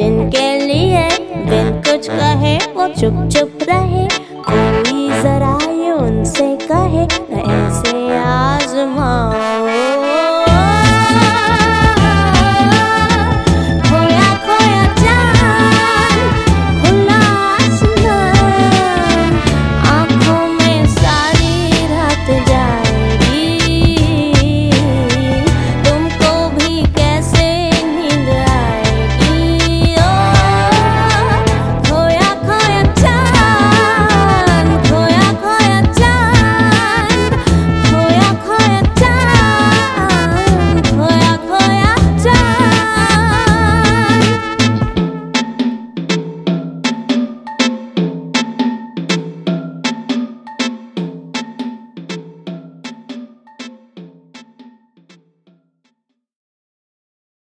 जिनके लिए दिल कुछ कहे वो चुप चुप